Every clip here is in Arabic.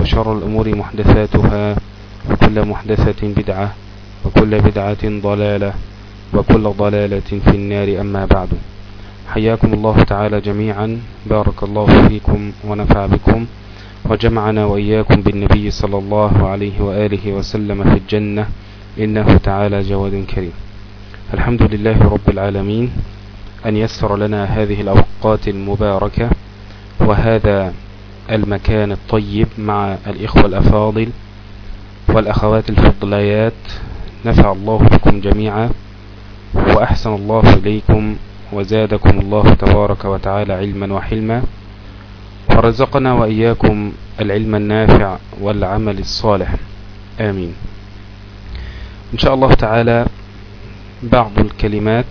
وشر الأمور محدثاتها وكل محدثة بدعة وكل بدعة ضلالة وكل ضلالة في النار أما بعد. حياكم الله تعالى جميعا. بارك الله فيكم ونفع بكم وجمعنا وإياكم بالنبي صلى الله عليه وآله وسلم في الجنة إنه تعالى جواد كريم. الحمد لله رب العالمين أن يسر لنا هذه الأوقات المباركة وهذا المكان الطيب مع الإخوة الأفاضل والأخوات الفضليات. نفع الله بكم جميعا وأحسن الله إليكم وزادكم الله تبارك وتعالى علما وحلما. ورزقنا وإياكم العلم النافع والعمل الصالح. آمين. إن شاء الله تعالى بعض الكلمات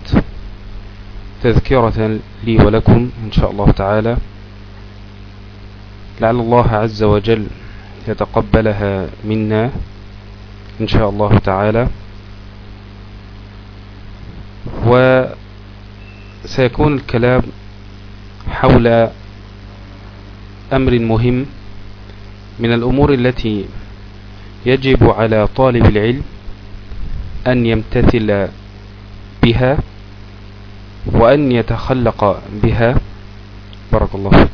تذكرة لي ولكم إن شاء الله تعالى. لعل الله عز وجل يتقبلها منا إن شاء الله تعالى. وسيكون الكلام حول أمر مهم من الأمور التي يجب على طالب العلم أن يمتثل بها وأن يتخلق بها. بارك الله فيك.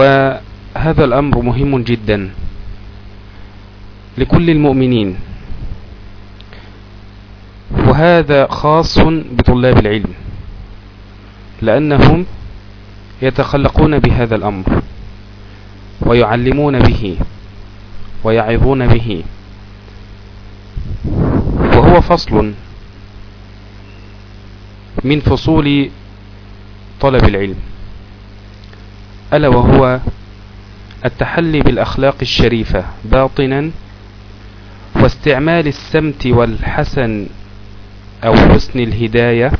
وهذا الأمر مهم جدا لكل المؤمنين وهذا خاص بطلاب العلم لأنهم يتخلقون بهذا الأمر ويعلمون به ويعظون به وهو فصل من فصول طلب العلم. ألا وهو التحلي بالأخلاق الشريفة باطنا واستعمال السمت والحسن أو حسن الهداية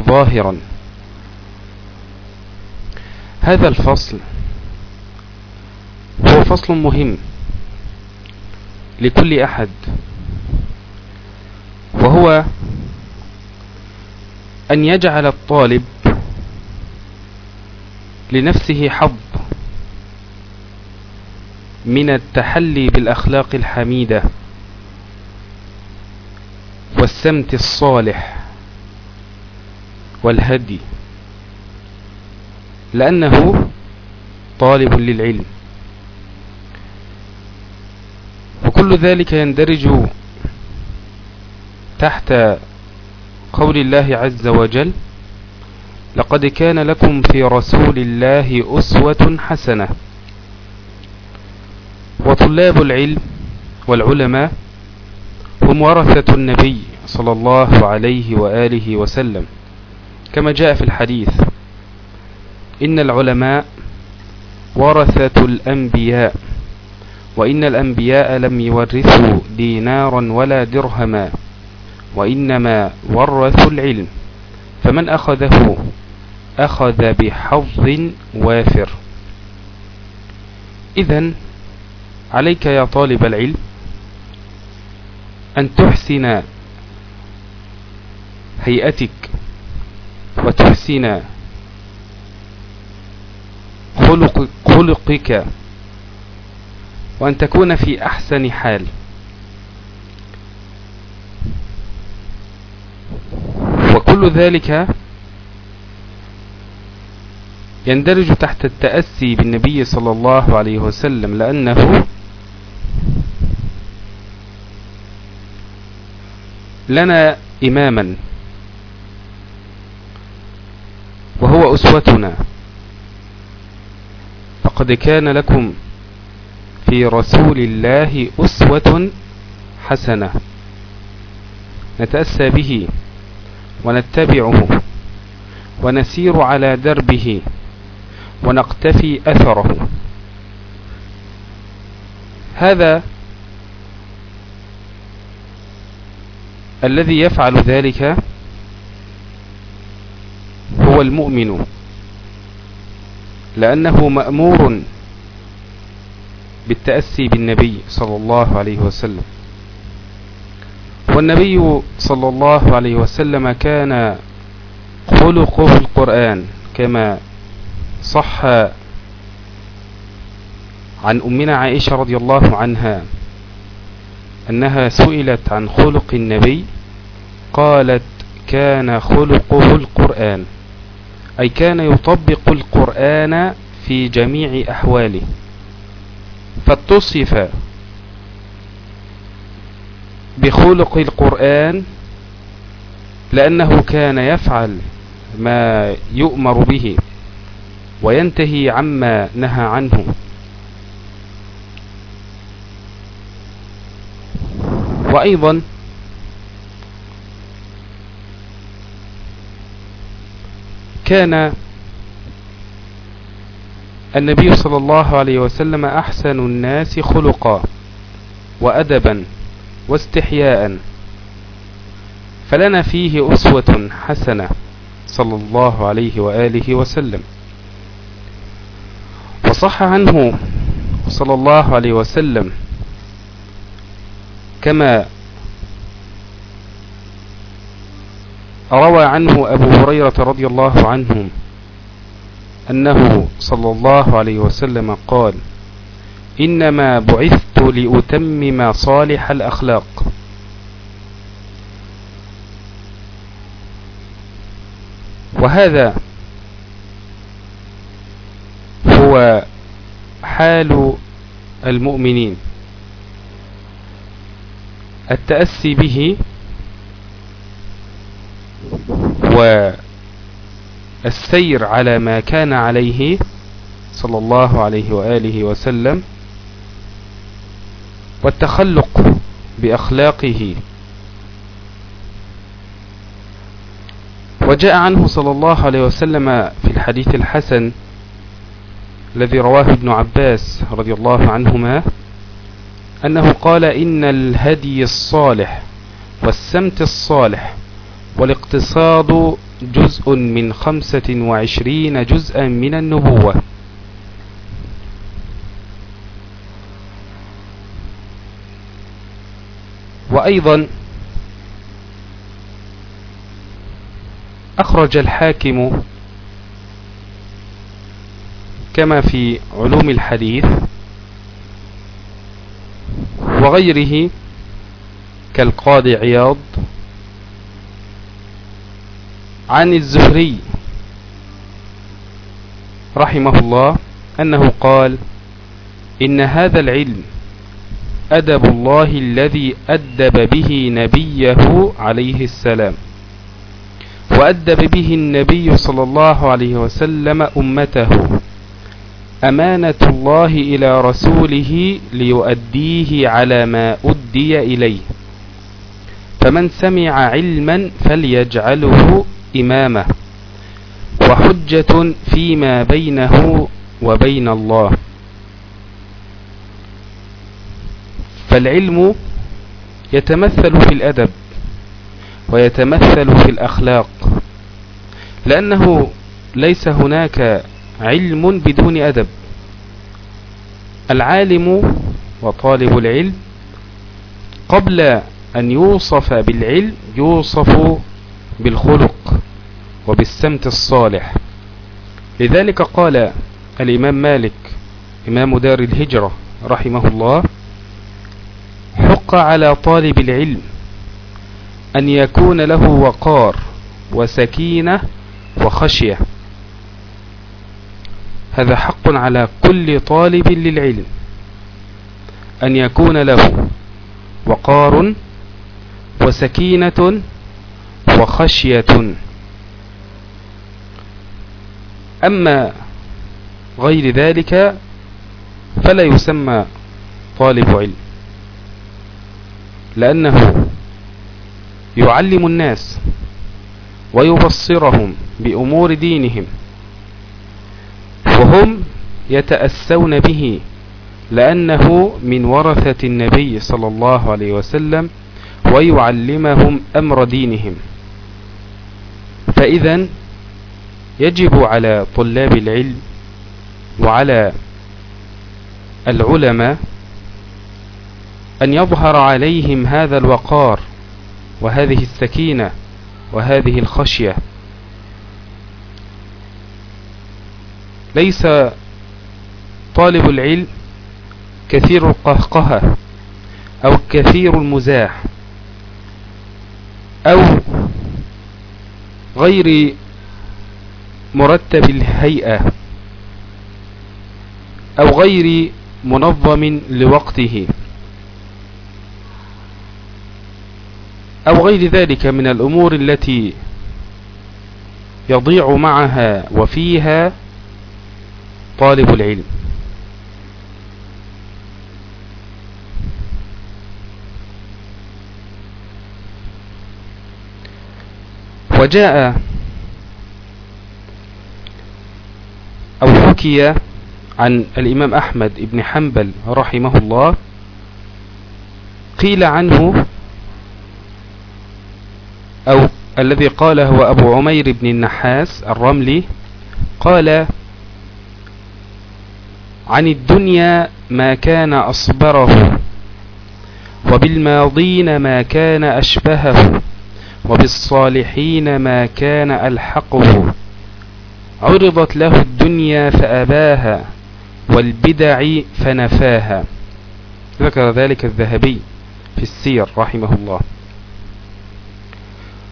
ظاهرا. هذا الفصل هو فصل مهم لكل أحد وهو أن يجعل الطالب لنفسه حظ من التحلي بالأخلاق الحميدة والسمت الصالح والهدي لأنه طالب للعلم. وكل ذلك يندرج تحت قول الله عز وجل لقد كان لكم في رسول الله أسوة حسنة. وطلاب العلم والعلماء هم ورثة النبي صلى الله عليه وآله وسلم. كما جاء في الحديث إن العلماء ورثة الأنبياء وإن الأنبياء لم يورثوا دينارا ولا درهما وإنما ورثوا العلم. فمن أخذه أخذ بحظ وافر. إذا عليك يا طالب العلم أن تحسن هيئتك وتحسن خلق خلقك وأن تكون في أحسن حال. وكل ذلك يندرج تحت التأسي بالنبي صلى الله عليه وسلم لأنه لنا إماما وهو أسوتنا. فقد كان لكم في رسول الله أسوة حسنة. نتأسى به ونتبعه ونسير على دربه. ونقتفي أثره. هذا الذي يفعل ذلك هو المؤمن لأنه مأمور بالتأسي بالنبي صلى الله عليه وسلم. والنبي صلى الله عليه وسلم كان خلقه القرآن كما صح عن أمنا عائشة رضي الله عنها أنها سئلت عن خلق النبي قالت كان خلقه القرآن أي كان يطبق القرآن في جميع أحواله فاتصف بخلق القرآن لأنه كان يفعل ما يؤمر به. وينتهي عما نهى عنه. وأيضا كان النبي صلى الله عليه وسلم أحسن الناس خلقا وأدبا واستحياء. فلنا فيه أسوة حسنة صلى الله عليه وآله وسلم. وصح عنه صلى الله عليه وسلم. كما روى عنه أبو هريرة رضي الله عنه أنه صلى الله عليه وسلم قال إنما بعثت لأتمم صالح الأخلاق. وهذا هو حال المؤمنين. التأسي به والسير على ما كان عليه صلى الله عليه وآله وسلم والتخلق بأخلاقه. وجاء عنه صلى الله عليه وسلم في الحديث الحسن الذي رواه ابن عباس رضي الله عنهما أنه قال إن الهدي الصالح والسمت الصالح والاقتصاد جزء من خمسة وعشرين جزءا من النبوة. وأيضا أخرج الحاكم كما في علوم الحديث وغيره كالقاضي عياض عن الزهري رحمه الله أنه قال إن هذا العلم أدب الله الذي أدب به نبيه عليه السلام وأدب به النبي صلى الله عليه وسلم أمته أمانة الله إلى رسوله ليؤديه على ما أدي إليه. فمن سمع علما فليجعله إمامه. وحجة فيما بينه وبين الله. فالعلم يتمثل في الأدب ويتمثل في الأخلاق. لأنه ليس هناك علم بدون أدب. العالم وطالب العلم قبل أن يوصف بالعلم يوصف بالخلق وبالسمت الصالح. لذلك قال الإمام مالك إمام دار الهجرة رحمه الله حق على طالب العلم أن يكون له وقار وسكينة وخشية. هذا حق على كل طالب للعلم. أن يكون له وقار وسكينة وخشية. أما غير ذلك فلا يسمى طالب علم لأنه يعلم الناس ويبصرهم بأمور دينهم. يتأسون به لأنه من ورثة النبي صلى الله عليه وسلم ويعلمهم أمر دينهم. فإذا يجب على طلاب العلم وعلى العلماء أن يظهر عليهم هذا الوقار وهذه السكينة وهذه الخشية. ليس طالب العلم كثير القهقهة أو كثير المزاح أو غير مرتب الهيئة أو غير منظم لوقته أو غير ذلك من الأمور التي يضيع معها وفيها طالب العلم. وجاء أو حكي عن الإمام أحمد بن حنبل رحمه الله قيل عنه أو الذي قال هو أبو عمير بن النحاس الرملي قال عن الدنيا ما كان أصبره وبالماضين ما كان أشبهه. وبالصالحين ما كان ألحقه. عرضت له الدنيا فأباها والبدع فنفاها. ذكر ذلك الذهبي في السير رحمه الله.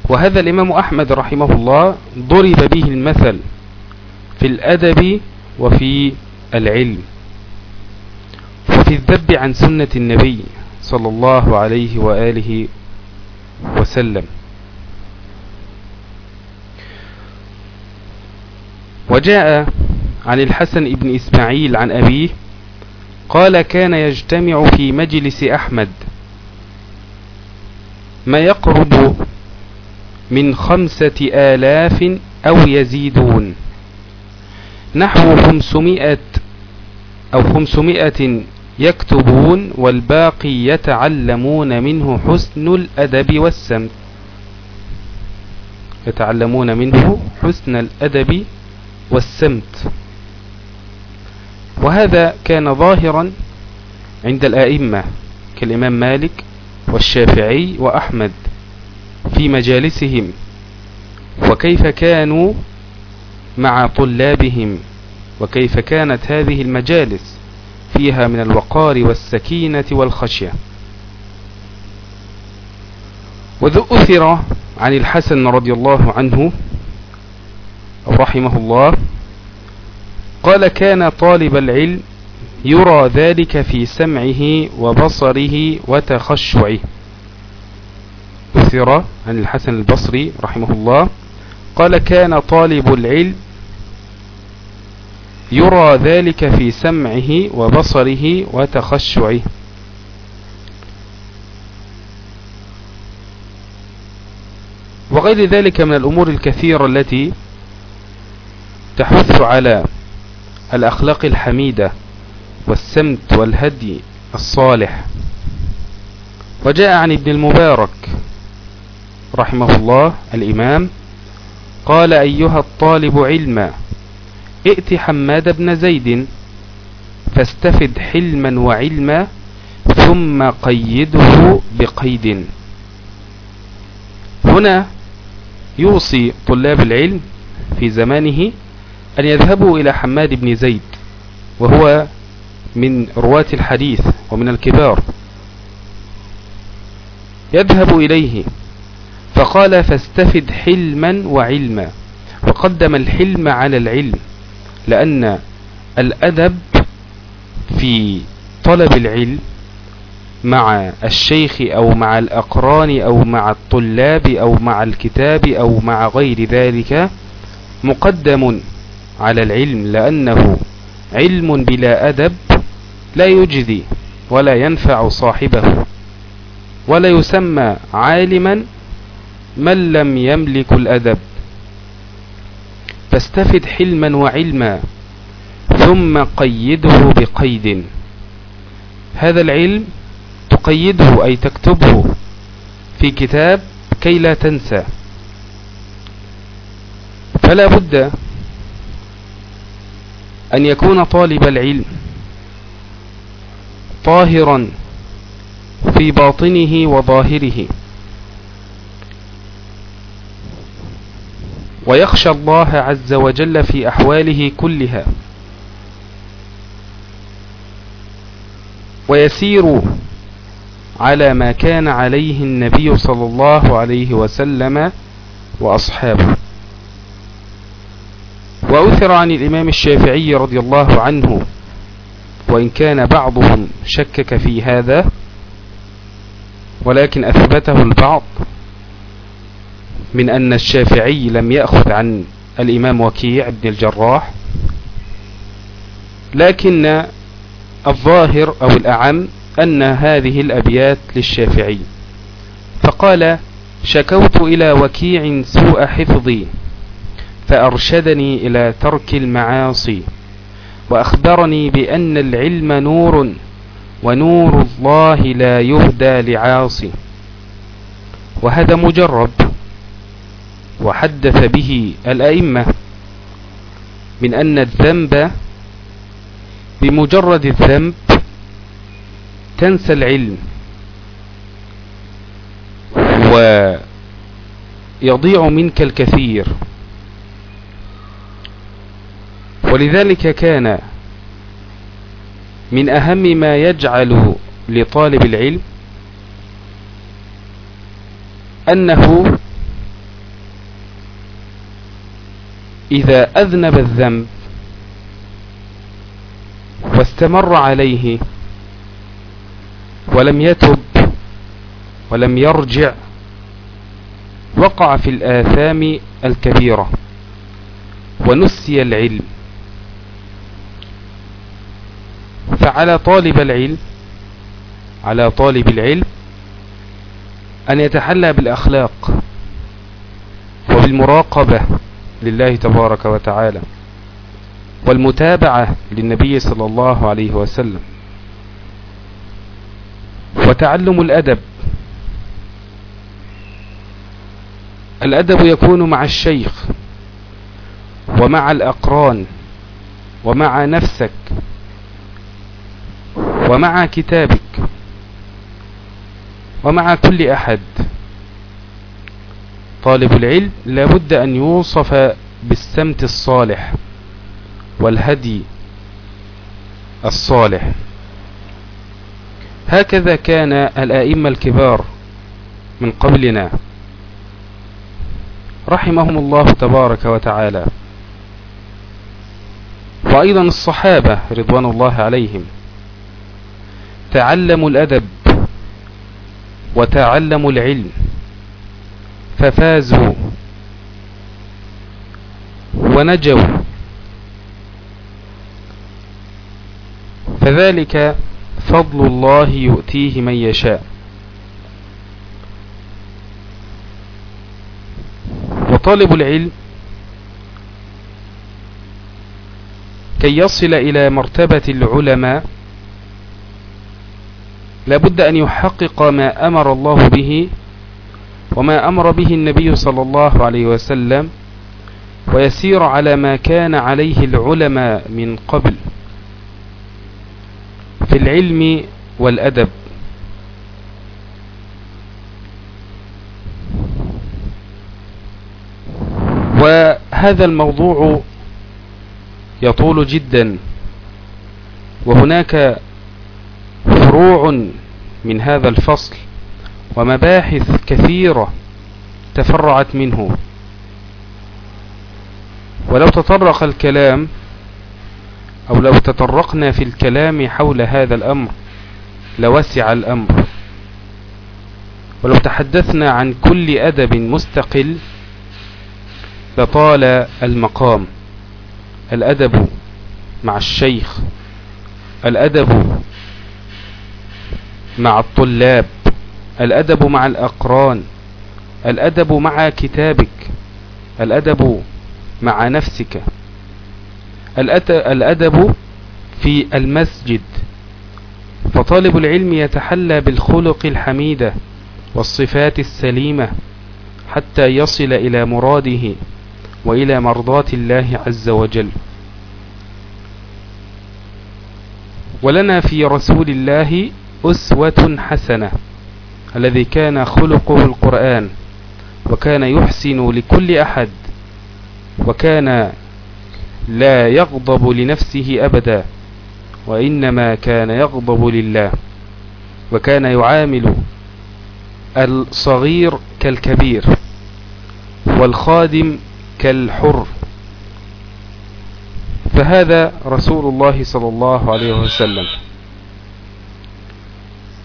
وهذا الإمام أحمد رحمه الله ضرب به المثل في الأدب وفي العلم. وفي الذب عن سنة النبي صلى الله عليه وآله وسلم. وجاء عن الحسن بن إسماعيل عن أبيه قال كان يجتمع في مجلس أحمد ما يقرب من خمسة آلاف أو يزيدون نحو خمسمائة أو خمسمائة يكتبون والباقي يتعلمون منه حسن الأدب والسمت يتعلمون منه حسن الأدب والسمت. وهذا كان ظاهرا عند الآئمة كالإمام مالك والشافعي وأحمد في مجالسهم وكيف كانوا مع طلابهم وكيف كانت هذه المجالس فيها من الوقار والسكينة والخشية. وذو أثر عن الحسن رضي الله عنه رحمه الله قال كان طالب العلم يرى ذلك في سمعه وبصره وتخشعه. أثر عن الحسن البصري رحمه الله قال كان طالب العلم يرى ذلك في سمعه وبصره وتخشعه. وغير ذلك من الأمور الكثيرة التي تحث على الأخلاق الحميدة والسمت والهدي الصالح. وجاء عن ابن المبارك رحمه الله الإمام قال أيها الطالب علما ائت حماد بن زيد فاستفد حلما وعلما ثم قيده بقيد. هنا يوصي طلاب العلم في زمانه أن يذهبوا إلى حماد بن زيد وهو من رواة الحديث ومن الكبار. يذهب إليه فقال فاستفد حلما وعلما وقدم الحلم على العلم لأن الأدب في طلب العلم مع الشيخ أو مع الأقران أو مع الطلاب أو مع الكتاب أو مع غير ذلك مقدم على العلم لأنه علم بلا أدب لا يجدي ولا ينفع صاحبه ولا يسمى عالما من لم يملك الأدب. فاستفد حلما وعلما ثم قيده بقيد. هذا العلم تقيده أي تكتبه في كتاب كي لا تنسى. فلا بد أن يكون طالب العلم طاهرا في باطنه وظاهره. ويخشى الله عز وجل في أحواله كلها. ويسير على ما كان عليه النبي صلى الله عليه وسلم وأصحابه. وأثر عن الإمام الشافعي رضي الله عنه وإن كان بعضهم شكك في هذا ولكن أثبته البعض من أن الشافعي لم يأخذ عن الإمام وكيع بن الجراح لكن الظاهر أو الأعم أن هذه الأبيات للشافعي. فقال شكوت إلى وكيع سوء حفظي فأرشدني إلى ترك المعاصي وأخبرني بأن العلم نور ونور الله لا يهدى لعاصي. وهذا مجرب وحدث به الأئمة من أن الذنب بمجرد الذنب تنسى العلم ويضيع منك الكثير. ولذلك كان من أهم ما يجعل لطالب العلم أنه إذا أذنب الذنب واستمر عليه ولم يتب ولم يرجع وقع في الآثام الكبيرة ونسي العلم. فعلى طالب العلم على طالب العلم أن يتحلى بالأخلاق وبالمراقبة لله تبارك وتعالى والمتابعة للنبي صلى الله عليه وسلم وتعلم الأدب. الأدب يكون مع الشيخ ومع الأقران ومع نفسك ومع كتابك ومع كل أحد. طالب العلم لابد أن يوصف بالسمت الصالح والهدي الصالح. هكذا كان الآئمة الكبار من قبلنا. رحمهم الله تبارك وتعالى. وأيضا الصحابة رضوان الله عليهم. تعلموا الأدب وتعلموا العلم ففازوا ونجوا فذلك فضل الله يؤتيه من يشاء وطالب العلم كي يصل إلى مرتبة العلماء لابد أن يحقق ما أمر الله به وما أمر به النبي صلى الله عليه وسلم ويسير على ما كان عليه العلماء من قبل في العلم والأدب. وهذا الموضوع يطول جدا وهناك فروع من هذا الفصل ومباحث كثيرة تفرعت منه. ولو تطرق الكلام أو لو تطرقنا في الكلام حول هذا الأمر لوسع الأمر. ولو تحدثنا عن كل أدب مستقل لطال المقام. الأدب مع الشيخ الأدب مع الطلاب الأدب مع الأقران الأدب مع كتابك الأدب مع نفسك. الأدب في المسجد. فطالب العلم يتحلى بالخلق الحميدة والصفات السليمة حتى يصل إلى مراده وإلى مرضات الله عز وجل. ولنا في رسول الله أسوة حسنة الذي كان خلقه القرآن وكان يحسن لكل أحد وكان لا يغضب لنفسه أبدا وإنما كان يغضب لله وكان يعامل الصغير كالكبير والخادم كالحر فهذا رسول الله صلى الله عليه وسلم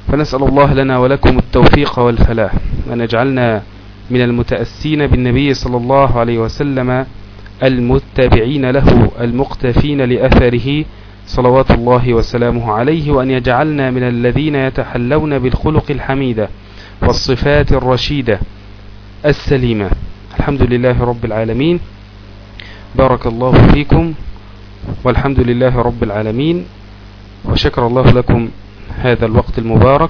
فنسأل الله لنا ولكم التوفيق والفلاح. وأن يجعلنا من المتأسين بالنبي صلى الله عليه وسلم المتبعين له المقتفين لأثره صلوات الله وسلامه عليه وأن يجعلنا من الذين يتحلون بالخلق الحميدة والصفات الرشيدة السليمة. الحمد لله رب العالمين. بارك الله فيكم والحمد لله رب العالمين. وشكر الله لكم هذا الوقت المبارك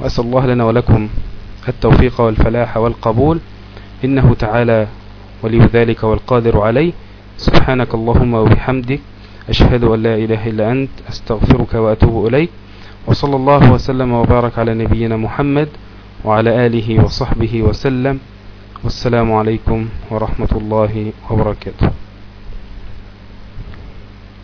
وأسأل الله لنا ولكم التوفيق والفلاح والقبول. إنه تعالى ولي ذلك والقادر عليه. سبحانك اللهم وبحمدك أشهد أن لا إله إلا أنت أستغفرك وأتوب إليك. وصلى الله وسلم وبارك على نبينا محمد وعلى آله وصحبه وسلم. والسلام عليكم ورحمة الله وبركاته.